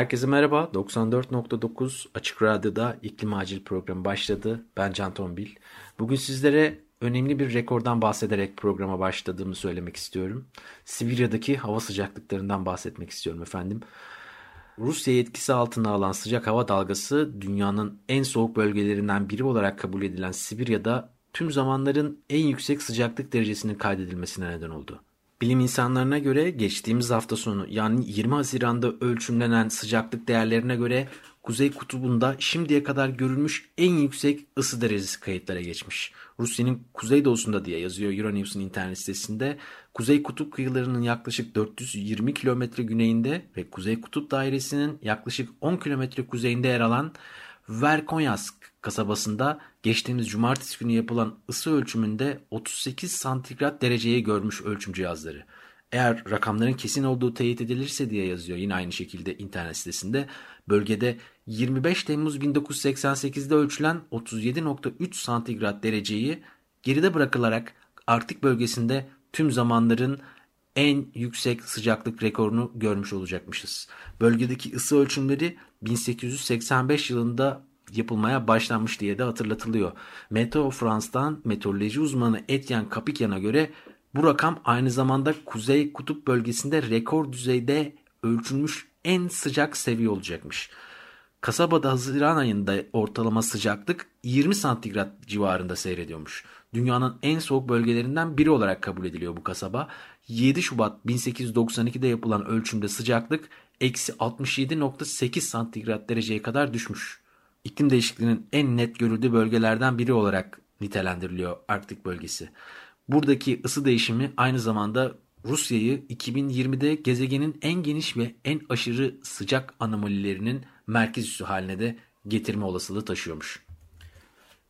Herkese merhaba. 94.9 Açık Radyo'da İklim Acil programı başladı. Ben Can Tombil. Bugün sizlere önemli bir rekordan bahsederek programa başladığımı söylemek istiyorum. Sibirya'daki hava sıcaklıklarından bahsetmek istiyorum efendim. Rusya etkisi altına alan sıcak hava dalgası dünyanın en soğuk bölgelerinden biri olarak kabul edilen Sibirya'da tüm zamanların en yüksek sıcaklık derecesinin kaydedilmesine neden oldu. Bilim insanlarına göre geçtiğimiz hafta sonu yani 20 Haziran'da ölçümlenen sıcaklık değerlerine göre Kuzey Kutbu'nda şimdiye kadar görülmüş en yüksek ısı derecesi kayıtlara geçmiş. Rusya'nın kuzeydoğusunda diye yazıyor Euronews'un internet sitesinde. Kuzey Kutup kıyılarının yaklaşık 420 kilometre güneyinde ve Kuzey Kutup Dairesi'nin yaklaşık 10 kilometre kuzeyinde yer alan Verkonyask kasabasında geçtiğimiz cumartesi günü yapılan ısı ölçümünde 38 santigrat dereceyi görmüş ölçüm cihazları. Eğer rakamların kesin olduğu teyit edilirse diye yazıyor yine aynı şekilde internet sitesinde. Bölgede 25 Temmuz 1988'de ölçülen 37.3 santigrat dereceyi geride bırakılarak Arktik bölgesinde tüm zamanların en yüksek sıcaklık rekorunu görmüş olacakmışız. Bölgedeki ısı ölçümleri 1885 yılında yapılmaya başlanmış diye de hatırlatılıyor. Meteo France'dan meteoroloji uzmanı Etienne Kapikyan'a göre bu rakam aynı zamanda Kuzey Kutup bölgesinde rekor düzeyde ölçülmüş en sıcak seviye olacakmış. Kasabada Haziran ayında ortalama sıcaklık 20 santigrat civarında seyrediyormuş. Dünyanın en soğuk bölgelerinden biri olarak kabul ediliyor bu kasaba. 7 Şubat 1892'de yapılan ölçümde sıcaklık eksi 67.8 santigrat dereceye kadar düşmüş. İklim değişikliğinin en net görüldüğü bölgelerden biri olarak nitelendiriliyor Arktik bölgesi. Buradaki ısı değişimi aynı zamanda Rusya'yı 2020'de gezegenin en geniş ve en aşırı sıcak anomalilerinin merkez üssü haline de getirme olasılığı taşıyormuş.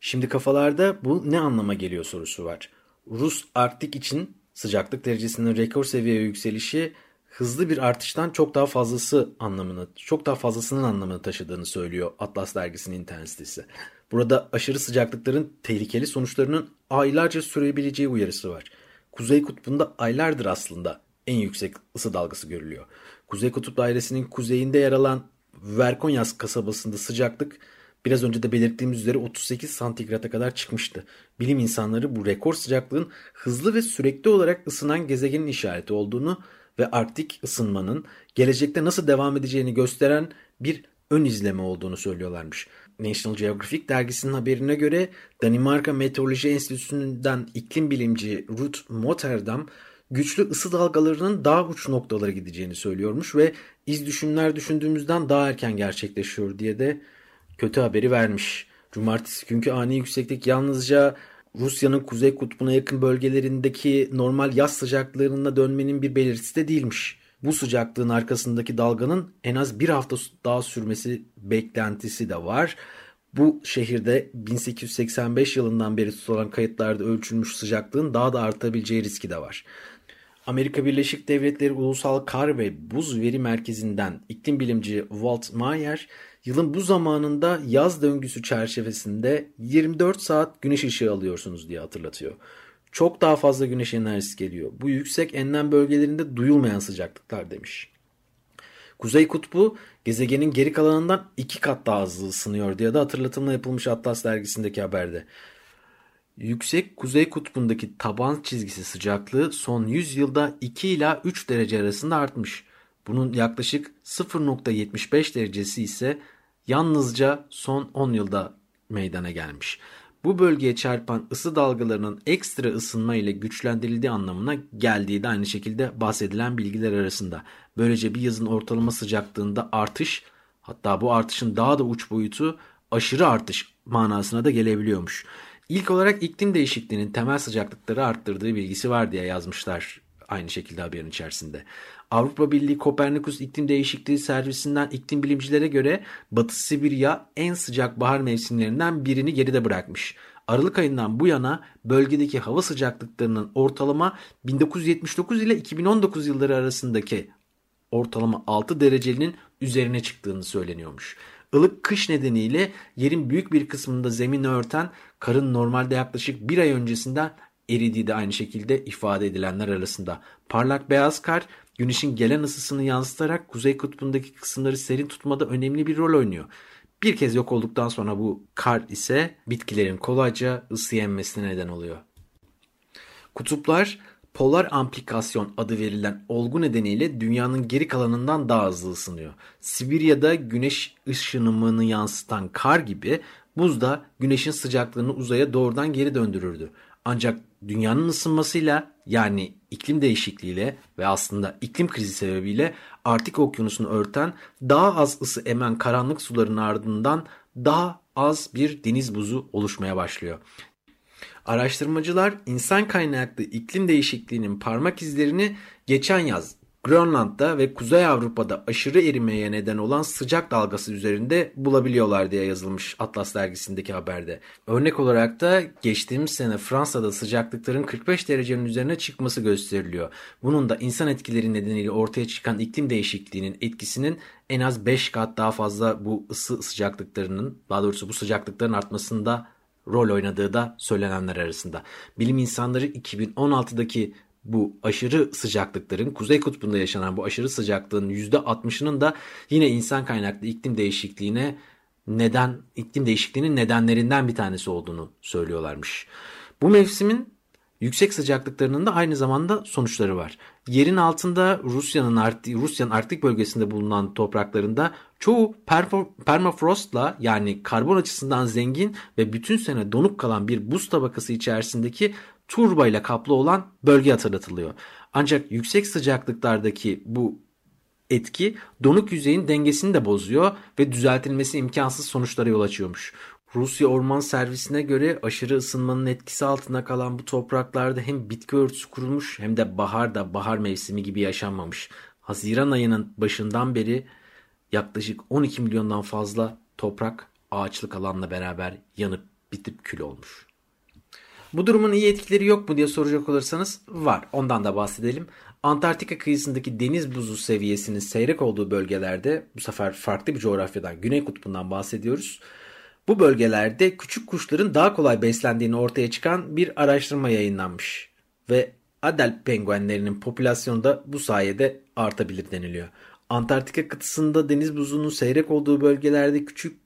Şimdi kafalarda bu ne anlama geliyor sorusu var. Rus Arktik için sıcaklık derecesinin rekor seviyeye yükselişi hızlı bir artıştan çok daha fazlası anlamını, çok daha fazlasının anlamını taşıdığını söylüyor Atlas dergisinin internet sitesi. Burada aşırı sıcaklıkların tehlikeli sonuçlarının aylarca sürebileceği uyarısı var. Kuzey kutbunda aylardır aslında en yüksek ısı dalgası görülüyor. Kuzey kutup dairesinin kuzeyinde yer alan Verkonyas kasabasında sıcaklık biraz önce de belirttiğimiz üzere 38 santigrata kadar çıkmıştı. Bilim insanları bu rekor sıcaklığın hızlı ve sürekli olarak ısınan gezegenin işareti olduğunu ve Arktik ısınmanın gelecekte nasıl devam edeceğini gösteren bir ön izleme olduğunu söylüyorlarmış. National Geographic dergisinin haberine göre Danimarka Meteoroloji Enstitüsü'nden iklim bilimci Ruth Motterdam güçlü ısı dalgalarının daha uç noktalara gideceğini söylüyormuş ve iz düşümler düşündüğümüzden daha erken gerçekleşiyor diye de kötü haberi vermiş. Cumartesi günkü ani yükseklik yalnızca Rusya'nın kuzey kutbuna yakın bölgelerindeki normal yaz sıcaklarına dönmenin bir belirtisi de değilmiş. Bu sıcaklığın arkasındaki dalganın en az bir hafta daha sürmesi beklentisi de var. Bu şehirde 1885 yılından beri tutulan kayıtlarda ölçülmüş sıcaklığın daha da artabileceği riski de var. Amerika Birleşik Devletleri Ulusal Kar ve Buz Veri Merkezi'nden iklim bilimci Walt Mayer, yılın bu zamanında yaz döngüsü çerçevesinde 24 saat güneş ışığı alıyorsunuz diye hatırlatıyor. Çok daha fazla güneş enerjisi geliyor. Bu yüksek enlem bölgelerinde duyulmayan sıcaklıklar demiş. Kuzey kutbu gezegenin geri kalanından iki kat daha hızlı ısınıyor diye de hatırlatımla yapılmış Atlas dergisindeki haberde. Yüksek kuzey kutbundaki taban çizgisi sıcaklığı son 100 yılda 2 ila 3 derece arasında artmış. Bunun yaklaşık 0.75 derecesi ise yalnızca son 10 yılda meydana gelmiş. Bu bölgeye çarpan ısı dalgalarının ekstra ısınma ile güçlendirildiği anlamına geldiği de aynı şekilde bahsedilen bilgiler arasında. Böylece bir yazın ortalama sıcaklığında artış hatta bu artışın daha da uç boyutu aşırı artış manasına da gelebiliyormuş. İlk olarak iklim değişikliğinin temel sıcaklıkları arttırdığı bilgisi var diye yazmışlar aynı şekilde haberin içerisinde. Avrupa Birliği Kopernikus İklim Değişikliği Servisinden iklim bilimcilere göre Batı Sibirya en sıcak bahar mevsimlerinden birini geride bırakmış. Aralık ayından bu yana bölgedeki hava sıcaklıklarının ortalama 1979 ile 2019 yılları arasındaki ortalama 6 derecenin üzerine çıktığını söyleniyormuş. Ilık kış nedeniyle yerin büyük bir kısmında zemini örten karın normalde yaklaşık bir ay öncesinden eridiği de aynı şekilde ifade edilenler arasında. Parlak beyaz kar güneşin gelen ısısını yansıtarak kuzey kutbundaki kısımları serin tutmada önemli bir rol oynuyor. Bir kez yok olduktan sonra bu kar ise bitkilerin kolayca ısı yenmesine neden oluyor. Kutuplar polar amplikasyon adı verilen olgu nedeniyle dünyanın geri kalanından daha hızlı ısınıyor. Sibirya'da güneş ışınımını yansıtan kar gibi buz da güneşin sıcaklığını uzaya doğrudan geri döndürürdü. Ancak dünyanın ısınmasıyla yani iklim değişikliğiyle ve aslında iklim krizi sebebiyle Arktik okyanusunu örten daha az ısı emen karanlık suların ardından daha az bir deniz buzu oluşmaya başlıyor. Araştırmacılar insan kaynaklı iklim değişikliğinin parmak izlerini geçen yaz Grönland'da ve Kuzey Avrupa'da aşırı erimeye neden olan sıcak dalgası üzerinde bulabiliyorlar diye yazılmış Atlas dergisindeki haberde. Örnek olarak da geçtiğimiz sene Fransa'da sıcaklıkların 45 derecenin üzerine çıkması gösteriliyor. Bunun da insan etkileri nedeniyle ortaya çıkan iklim değişikliğinin etkisinin en az 5 kat daha fazla bu ısı sıcaklıklarının daha doğrusu bu sıcaklıkların artmasında rol oynadığı da söylenenler arasında. Bilim insanları 2016'daki bu aşırı sıcaklıkların Kuzey Kutbu'nda yaşanan bu aşırı sıcaklığın %60'ının da yine insan kaynaklı iklim değişikliğine neden iklim değişikliğinin nedenlerinden bir tanesi olduğunu söylüyorlarmış. Bu mevsimin yüksek sıcaklıklarının da aynı zamanda sonuçları var. Yerin altında Rusya'nın Rusya'nın Arktik bölgesinde bulunan topraklarında çoğu permafrostla yani karbon açısından zengin ve bütün sene donuk kalan bir buz tabakası içerisindeki turba ile kaplı olan bölge hatırlatılıyor. Ancak yüksek sıcaklıklardaki bu etki donuk yüzeyin dengesini de bozuyor ve düzeltilmesi imkansız sonuçlara yol açıyormuş. Rusya Orman Servisi'ne göre aşırı ısınmanın etkisi altında kalan bu topraklarda hem bitki örtüsü kurulmuş hem de bahar da bahar mevsimi gibi yaşanmamış. Haziran ayının başından beri yaklaşık 12 milyondan fazla toprak ağaçlık alanla beraber yanıp bitip kül olmuş. Bu durumun iyi etkileri yok mu diye soracak olursanız var. Ondan da bahsedelim. Antarktika kıyısındaki deniz buzu seviyesinin seyrek olduğu bölgelerde bu sefer farklı bir coğrafyadan Güney Kutbu'ndan bahsediyoruz. Bu bölgelerde küçük kuşların daha kolay beslendiğini ortaya çıkan bir araştırma yayınlanmış. Ve Adel penguenlerinin popülasyonu da bu sayede artabilir deniliyor. Antarktika kıtasında deniz buzunun seyrek olduğu bölgelerde küçük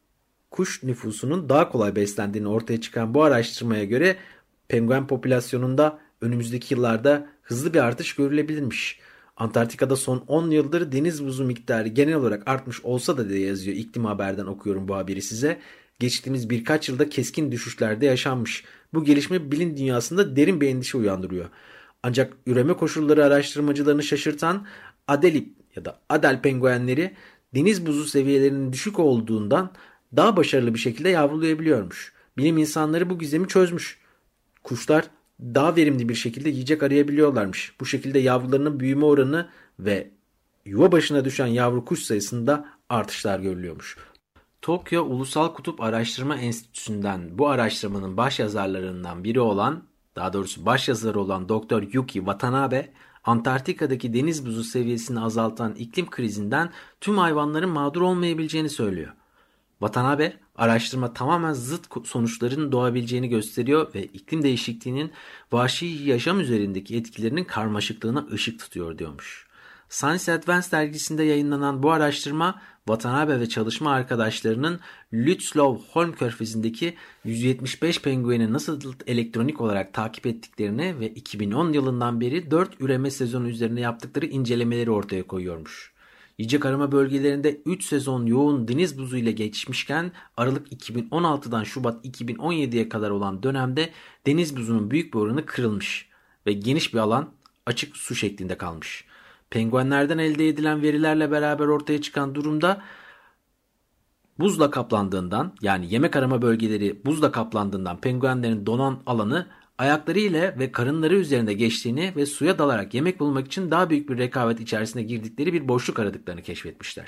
kuş nüfusunun daha kolay beslendiğini ortaya çıkan bu araştırmaya göre penguen popülasyonunda önümüzdeki yıllarda hızlı bir artış görülebilirmiş. Antarktika'da son 10 yıldır deniz buzu miktarı genel olarak artmış olsa da diye yazıyor iklim haberden okuyorum bu haberi size. Geçtiğimiz birkaç yılda keskin düşüşlerde yaşanmış. Bu gelişme bilim dünyasında derin bir endişe uyandırıyor. Ancak üreme koşulları araştırmacılarını şaşırtan Adelip ya da Adel penguenleri deniz buzu seviyelerinin düşük olduğundan daha başarılı bir şekilde yavrulayabiliyormuş. Bilim insanları bu gizemi çözmüş. Kuşlar daha verimli bir şekilde yiyecek arayabiliyorlarmış. Bu şekilde yavrularının büyüme oranı ve yuva başına düşen yavru kuş sayısında artışlar görülüyormuş. Tokyo Ulusal Kutup Araştırma Enstitüsü'nden bu araştırmanın baş yazarlarından biri olan, daha doğrusu baş yazarı olan Dr. Yuki Watanabe, Antarktika'daki deniz buzu seviyesini azaltan iklim krizinden tüm hayvanların mağdur olmayabileceğini söylüyor. Watanabe, araştırma tamamen zıt sonuçların doğabileceğini gösteriyor ve iklim değişikliğinin vahşi yaşam üzerindeki etkilerinin karmaşıklığına ışık tutuyor diyormuş. Science Advance dergisinde yayınlanan bu araştırma Watanabe ve çalışma arkadaşlarının Lützlow Holm körfezindeki 175 pengueni nasıl elektronik olarak takip ettiklerini ve 2010 yılından beri 4 üreme sezonu üzerine yaptıkları incelemeleri ortaya koyuyormuş. Yiyecek arama bölgelerinde 3 sezon yoğun deniz buzu ile geçmişken Aralık 2016'dan Şubat 2017'ye kadar olan dönemde deniz buzunun büyük bir oranı kırılmış ve geniş bir alan açık su şeklinde kalmış. Penguenlerden elde edilen verilerle beraber ortaya çıkan durumda buzla kaplandığından yani yemek arama bölgeleri buzla kaplandığından penguenlerin donan alanı ayaklarıyla ve karınları üzerinde geçtiğini ve suya dalarak yemek bulmak için daha büyük bir rekabet içerisine girdikleri bir boşluk aradıklarını keşfetmişler.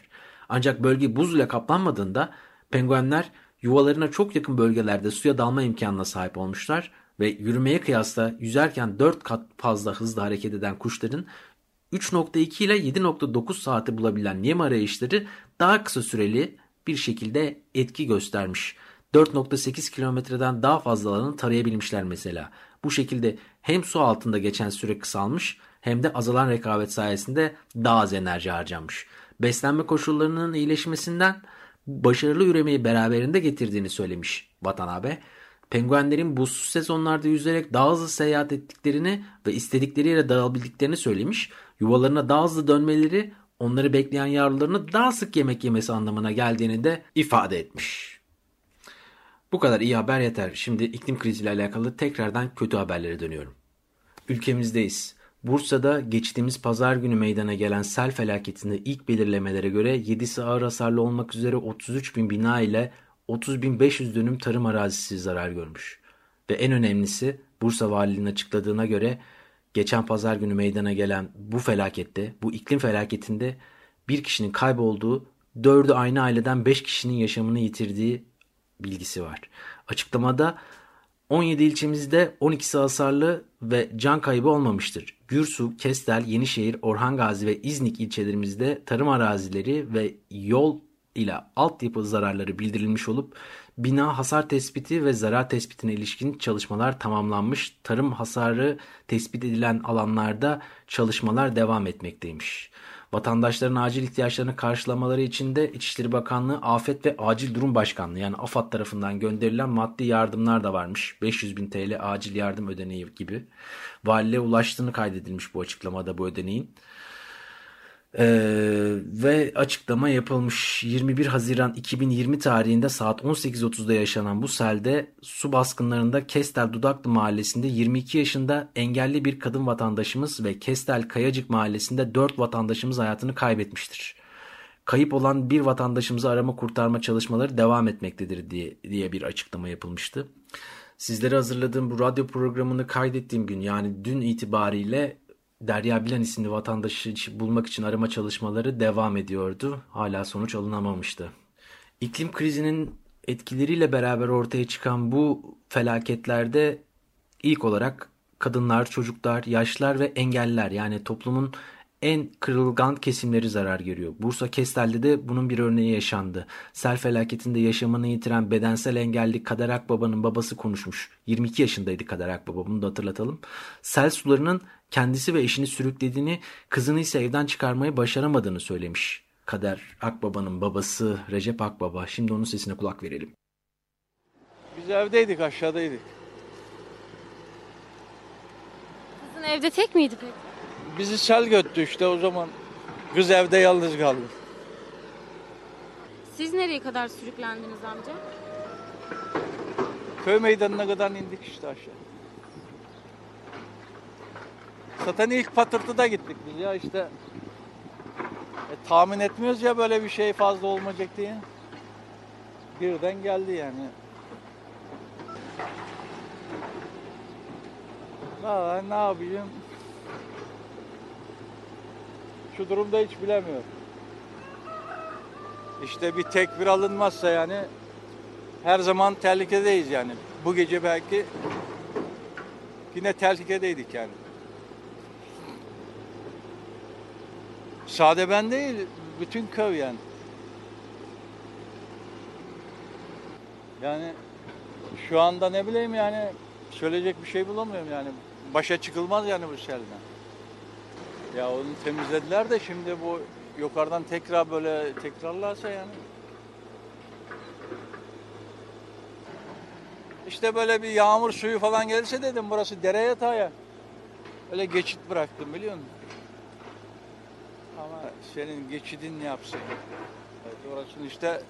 Ancak bölge buz ile kaplanmadığında penguenler yuvalarına çok yakın bölgelerde suya dalma imkanına sahip olmuşlar ve yürümeye kıyasla yüzerken 4 kat fazla hızlı hareket eden kuşların 3.2 ile 7.9 saati bulabilen yem arayışları daha kısa süreli bir şekilde etki göstermiş. 4.8 kilometreden daha fazla alanı tarayabilmişler mesela. Bu şekilde hem su altında geçen süre kısalmış hem de azalan rekabet sayesinde daha az enerji harcanmış. Beslenme koşullarının iyileşmesinden başarılı üremeyi beraberinde getirdiğini söylemiş Watanabe. Penguenlerin buzsuz sezonlarda yüzerek daha hızlı seyahat ettiklerini ve istedikleri yere dağılabildiklerini söylemiş. Yuvalarına daha hızlı dönmeleri onları bekleyen yavrularını daha sık yemek yemesi anlamına geldiğini de ifade etmiş. Bu kadar iyi haber yeter. Şimdi iklim kriziyle alakalı tekrardan kötü haberlere dönüyorum. Ülkemizdeyiz. Bursa'da geçtiğimiz pazar günü meydana gelen sel felaketinde ilk belirlemelere göre 7'si ağır hasarlı olmak üzere 33 bin bina ile 30.500 dönüm tarım arazisi zarar görmüş. Ve en önemlisi Bursa Valiliğinin açıkladığına göre geçen pazar günü meydana gelen bu felakette, bu iklim felaketinde bir kişinin kaybolduğu, dördü aynı aileden beş kişinin yaşamını yitirdiği bilgisi var. Açıklamada 17 ilçemizde 12'si hasarlı ve can kaybı olmamıştır. Gürsu, Kestel, Yenişehir, Orhan Gazi ve İznik ilçelerimizde tarım arazileri ve yol ile altyapı zararları bildirilmiş olup bina hasar tespiti ve zarar tespitine ilişkin çalışmalar tamamlanmış. Tarım hasarı tespit edilen alanlarda çalışmalar devam etmekteymiş. Vatandaşların acil ihtiyaçlarını karşılamaları için de İçişleri Bakanlığı Afet ve Acil Durum Başkanlığı yani AFAD tarafından gönderilen maddi yardımlar da varmış. 500 bin TL acil yardım ödeneği gibi. Valiliğe ulaştığını kaydedilmiş bu açıklamada bu ödeneğin. Ee, ve açıklama yapılmış 21 Haziran 2020 tarihinde saat 18.30'da yaşanan bu selde su baskınlarında Kestel Dudaklı mahallesinde 22 yaşında engelli bir kadın vatandaşımız ve Kestel Kayacık mahallesinde 4 vatandaşımız hayatını kaybetmiştir. Kayıp olan bir vatandaşımızı arama kurtarma çalışmaları devam etmektedir diye, diye bir açıklama yapılmıştı. Sizlere hazırladığım bu radyo programını kaydettiğim gün yani dün itibariyle Derya Bilen isimli vatandaşı bulmak için arama çalışmaları devam ediyordu. Hala sonuç alınamamıştı. İklim krizinin etkileriyle beraber ortaya çıkan bu felaketlerde ilk olarak kadınlar, çocuklar, yaşlılar ve engelliler yani toplumun en kırılgan kesimleri zarar görüyor. Bursa Kestel'de de bunun bir örneği yaşandı. Sel felaketinde yaşamını yitiren bedensel engelli Kader Akbaba'nın babası konuşmuş. 22 yaşındaydı Kader Akbaba bunu da hatırlatalım. Sel sularının kendisi ve eşini sürüklediğini, kızını ise evden çıkarmayı başaramadığını söylemiş. Kader Akbaba'nın babası Recep Akbaba. Şimdi onun sesine kulak verelim. Biz evdeydik, aşağıdaydık. Kızın evde tek miydi peki? Bizi sel götürdü işte o zaman. Kız evde yalnız kaldı. Siz nereye kadar sürüklendiniz amca? Köy meydanına kadar indik işte aşağı. Zaten ilk patırtıda gittik biz ya işte. E, tahmin etmiyoruz ya böyle bir şey fazla olmayacak diye. Birden geldi yani. Valla ne yapayım? Şu durumda hiç bilemiyorum. İşte bir tekbir alınmazsa yani her zaman tehlikedeyiz yani. Bu gece belki yine tehlikedeydik yani. Sade ben değil, bütün köy yani. Yani şu anda ne bileyim yani söyleyecek bir şey bulamıyorum yani. Başa çıkılmaz yani bu selden. Ya onu temizlediler de şimdi bu yukarıdan tekrar böyle tekrarlarsa yani. İşte böyle bir yağmur suyu falan gelirse dedim burası dere yatağı ya. Öyle geçit bıraktım biliyor musun? Ama senin geçidin ne yapsın? Evet, orasını işte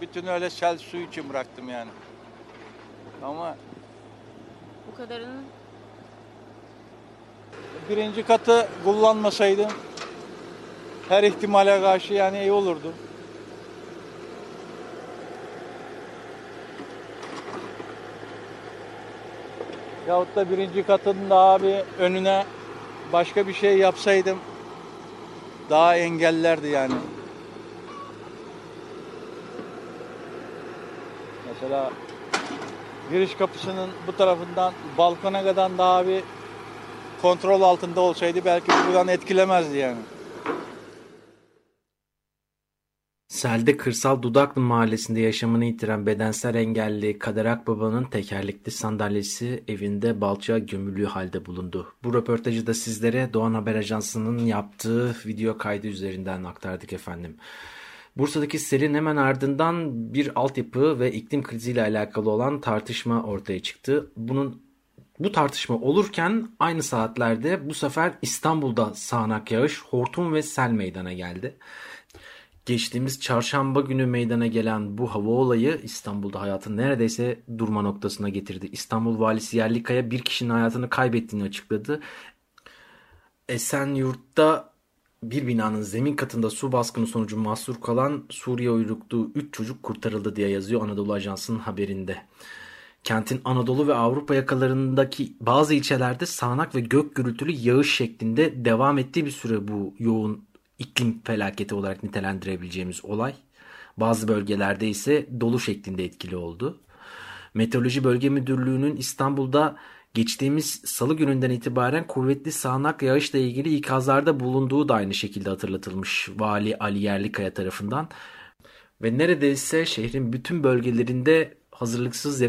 bütün öyle sel suyu için bıraktım yani. Ama Bu kadarını birinci katı kullanmasaydım her ihtimale karşı yani iyi olurdu. Yahut da birinci katın da abi önüne başka bir şey yapsaydım daha engellerdi yani. Mesela giriş kapısının bu tarafından balkona kadar daha bir kontrol altında olsaydı belki buradan etkilemezdi yani. Selde Kırsal Dudaklı mahallesinde yaşamını yitiren bedensel engelli Kader Akbaba'nın tekerlekli sandalyesi evinde balçağa gömülü halde bulundu. Bu röportajı da sizlere Doğan Haber Ajansı'nın yaptığı video kaydı üzerinden aktardık efendim. Bursa'daki selin hemen ardından bir altyapı ve iklim kriziyle alakalı olan tartışma ortaya çıktı. Bunun bu tartışma olurken aynı saatlerde bu sefer İstanbul'da sağanak yağış, hortum ve sel meydana geldi. Geçtiğimiz çarşamba günü meydana gelen bu hava olayı İstanbul'da hayatın neredeyse durma noktasına getirdi. İstanbul valisi Yerlikaya bir kişinin hayatını kaybettiğini açıkladı. Esenyurt'ta bir binanın zemin katında su baskını sonucu mahsur kalan Suriye uyruklu 3 çocuk kurtarıldı diye yazıyor Anadolu Ajansı'nın haberinde. Kentin Anadolu ve Avrupa yakalarındaki bazı ilçelerde sağanak ve gök gürültülü yağış şeklinde devam ettiği bir süre bu yoğun iklim felaketi olarak nitelendirebileceğimiz olay. Bazı bölgelerde ise dolu şeklinde etkili oldu. Meteoroloji Bölge Müdürlüğü'nün İstanbul'da geçtiğimiz salı gününden itibaren kuvvetli sağanak yağışla ilgili ikazlarda bulunduğu da aynı şekilde hatırlatılmış Vali Ali Yerlikaya tarafından. Ve neredeyse şehrin bütün bölgelerinde hazırlıksız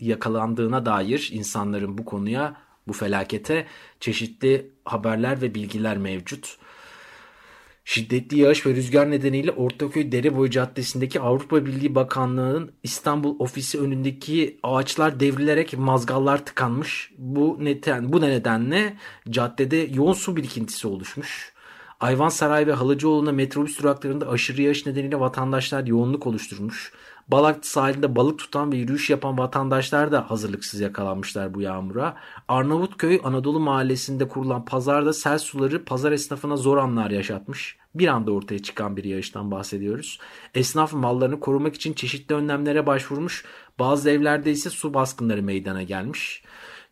yakalandığına dair insanların bu konuya, bu felakete çeşitli haberler ve bilgiler mevcut. Şiddetli yağış ve rüzgar nedeniyle Ortaköy Dereboyu Caddesi'ndeki Avrupa Birliği Bakanlığı'nın İstanbul ofisi önündeki ağaçlar devrilerek mazgallar tıkanmış. Bu neden bu nedenle caddede yoğun su birikintisi oluşmuş. Ayvansaray ve Halıcıoğlu'na metrobüs duraklarında aşırı yağış nedeniyle vatandaşlar yoğunluk oluşturmuş. Balaklı sahilinde balık tutan ve yürüyüş yapan vatandaşlar da hazırlıksız yakalanmışlar bu yağmura. Arnavutköy Anadolu Mahallesi'nde kurulan pazarda sel suları pazar esnafına zor anlar yaşatmış. Bir anda ortaya çıkan bir yağıştan bahsediyoruz. Esnaf mallarını korumak için çeşitli önlemlere başvurmuş. Bazı evlerde ise su baskınları meydana gelmiş.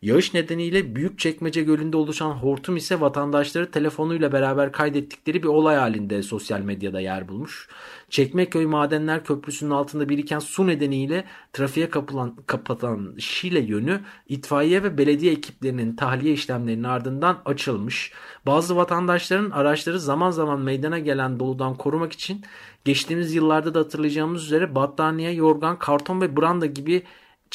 Yağış nedeniyle Büyükçekmece Gölü'nde oluşan hortum ise vatandaşları telefonuyla beraber kaydettikleri bir olay halinde sosyal medyada yer bulmuş. Çekmeköy Madenler Köprüsü'nün altında biriken su nedeniyle trafiğe kapılan, kapatan Şile yönü itfaiye ve belediye ekiplerinin tahliye işlemlerinin ardından açılmış. Bazı vatandaşların araçları zaman zaman meydana gelen doludan korumak için geçtiğimiz yıllarda da hatırlayacağımız üzere battaniye, yorgan, karton ve branda gibi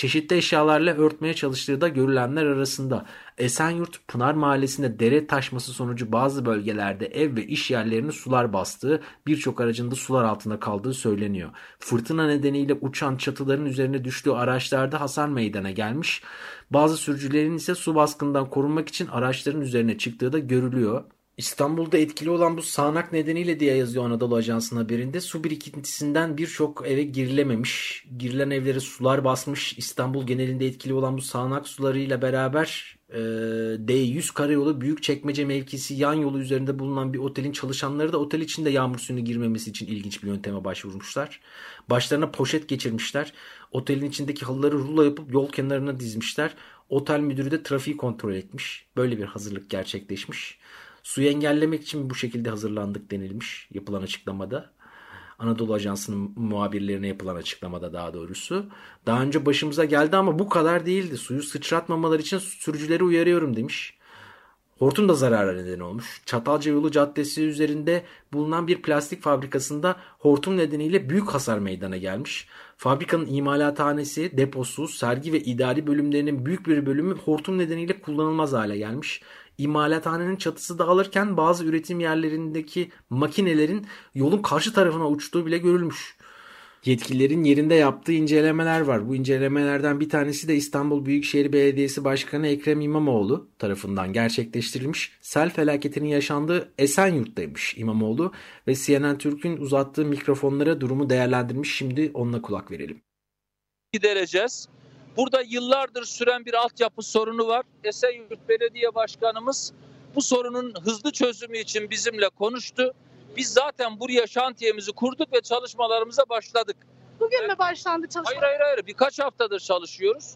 çeşitli eşyalarla örtmeye çalıştığı da görülenler arasında. Esenyurt Pınar Mahallesi'nde dere taşması sonucu bazı bölgelerde ev ve iş yerlerini sular bastığı, birçok aracın da sular altında kaldığı söyleniyor. Fırtına nedeniyle uçan çatıların üzerine düştüğü araçlarda hasar meydana gelmiş. Bazı sürücülerin ise su baskından korunmak için araçların üzerine çıktığı da görülüyor. İstanbul'da etkili olan bu sağanak nedeniyle diye yazıyor Anadolu Ajansı'nın haberinde. Su birikintisinden birçok eve girilememiş. Girilen evlere sular basmış. İstanbul genelinde etkili olan bu sağanak sularıyla beraber e, D100 karayolu Büyükçekmece mevkisi yan yolu üzerinde bulunan bir otelin çalışanları da otel içinde yağmur suyunu girmemesi için ilginç bir yönteme başvurmuşlar. Başlarına poşet geçirmişler. Otelin içindeki halıları rulo yapıp yol kenarına dizmişler. Otel müdürü de trafiği kontrol etmiş. Böyle bir hazırlık gerçekleşmiş. Suyu engellemek için bu şekilde hazırlandık denilmiş yapılan açıklamada. Anadolu Ajansı'nın muhabirlerine yapılan açıklamada daha doğrusu. Daha önce başımıza geldi ama bu kadar değildi. Suyu sıçratmamalar için sürücüleri uyarıyorum demiş. Hortum da zarara neden olmuş. Çatalca Yolu Caddesi üzerinde bulunan bir plastik fabrikasında hortum nedeniyle büyük hasar meydana gelmiş. Fabrikanın imalathanesi, deposu, sergi ve idari bölümlerinin büyük bir bölümü hortum nedeniyle kullanılmaz hale gelmiş imalathanenin çatısı dağılırken bazı üretim yerlerindeki makinelerin yolun karşı tarafına uçtuğu bile görülmüş. Yetkililerin yerinde yaptığı incelemeler var. Bu incelemelerden bir tanesi de İstanbul Büyükşehir Belediyesi Başkanı Ekrem İmamoğlu tarafından gerçekleştirilmiş. Sel felaketinin yaşandığı Esenyurt'taymış İmamoğlu ve CNN Türk'ün uzattığı mikrofonlara durumu değerlendirmiş. Şimdi onunla kulak verelim. Gidereceğiz. Burada yıllardır süren bir altyapı sorunu var. Esenyurt Belediye Başkanımız bu sorunun hızlı çözümü için bizimle konuştu. Biz zaten buraya şantiyemizi kurduk ve çalışmalarımıza başladık. Bugün mü başlandı çalışma? Hayır hayır hayır birkaç haftadır çalışıyoruz.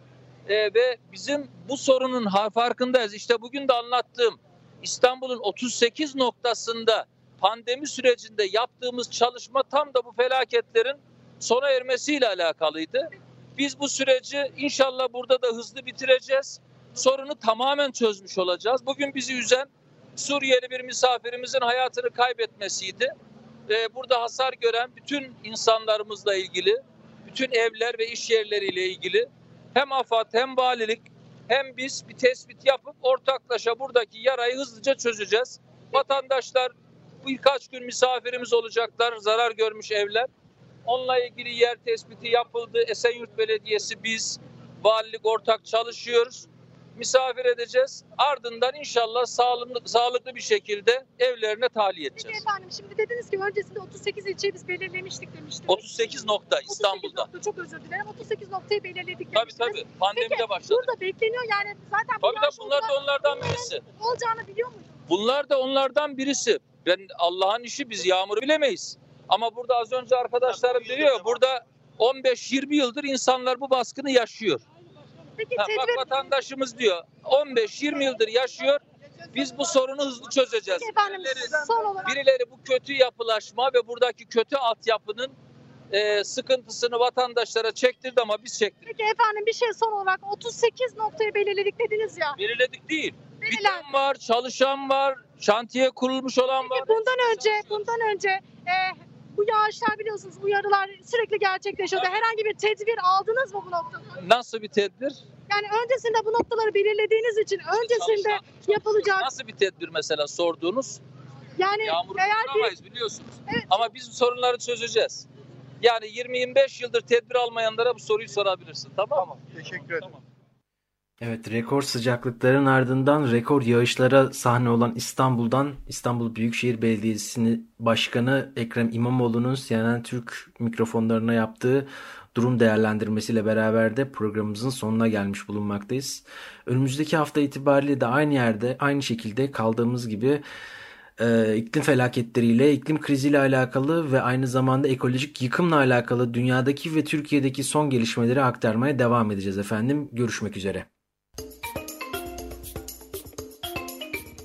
Ee, ve bizim bu sorunun farkındayız. İşte bugün de anlattığım İstanbul'un 38 noktasında pandemi sürecinde yaptığımız çalışma tam da bu felaketlerin sona ermesiyle alakalıydı. Biz bu süreci inşallah burada da hızlı bitireceğiz. Sorunu tamamen çözmüş olacağız. Bugün bizi üzen Suriyeli bir misafirimizin hayatını kaybetmesiydi. Ee, burada hasar gören bütün insanlarımızla ilgili, bütün evler ve iş yerleriyle ilgili hem AFAD hem valilik hem biz bir tespit yapıp ortaklaşa buradaki yarayı hızlıca çözeceğiz. Vatandaşlar birkaç gün misafirimiz olacaklar, zarar görmüş evler. Onunla ilgili yer tespiti yapıldı. Esenyurt Belediyesi biz valilik ortak çalışıyoruz. Misafir edeceğiz. Ardından inşallah sağlıklı, sağlıklı bir şekilde evlerine tahliye Peki edeceğiz. efendim şimdi dediniz ki öncesinde 38 ilçeyi biz belirlemiştik demiştiniz. 38 nokta 38 İstanbul'da. nokta, çok özür dilerim. 38 noktayı belirledik Tabii demiştiniz. tabii. Pandemide Peki, başladı. Burada bekleniyor yani zaten bu Tabii tabii bunlar da onlardan birisi. olacağını biliyor muydunuz? Bunlar da onlardan birisi. Ben Allah'ın işi biz yağmuru bilemeyiz. Ama burada az önce arkadaşlarım diyor burada 15-20 yıldır insanlar bu baskını yaşıyor. Peki Ha, bak vatandaşımız diyor 15-20 yıldır yaşıyor. Biz bu sorunu hızlı çözeceğiz. Efendim Birileri, olarak birileri bu kötü yapılaşma ve buradaki kötü altyapının e, sıkıntısını vatandaşlara çektirdi ama biz çektirdik. Peki efendim bir şey son olarak 38 noktayı belirledik dediniz ya. Belirledik değil. Belirlen. Biten var, çalışan var, şantiye kurulmuş olan var. Peki bundan önce bundan önce e, bu yağışlar biliyorsunuz uyarılar sürekli gerçekleşiyordu. Herhangi bir tedbir aldınız mı bu noktada? Nasıl bir tedbir? Yani öncesinde bu noktaları belirlediğiniz için öncesinde Çalışan- yapılacak Nasıl bir tedbir mesela sorduğunuz? yani Yağmuru eğer bir durduramayız biliyorsunuz. Evet. Ama biz bu sorunları çözeceğiz. Yani 20-25 yıldır tedbir almayanlara bu soruyu sorabilirsin tamam mı? Teşekkür ederim. Tamam. Evet rekor sıcaklıkların ardından rekor yağışlara sahne olan İstanbul'dan İstanbul Büyükşehir Belediyesi Başkanı Ekrem İmamoğlu'nun CNN Türk mikrofonlarına yaptığı durum değerlendirmesiyle beraber de programımızın sonuna gelmiş bulunmaktayız. Önümüzdeki hafta itibariyle de aynı yerde aynı şekilde kaldığımız gibi e, iklim felaketleriyle, iklim kriziyle alakalı ve aynı zamanda ekolojik yıkımla alakalı dünyadaki ve Türkiye'deki son gelişmeleri aktarmaya devam edeceğiz efendim. Görüşmek üzere.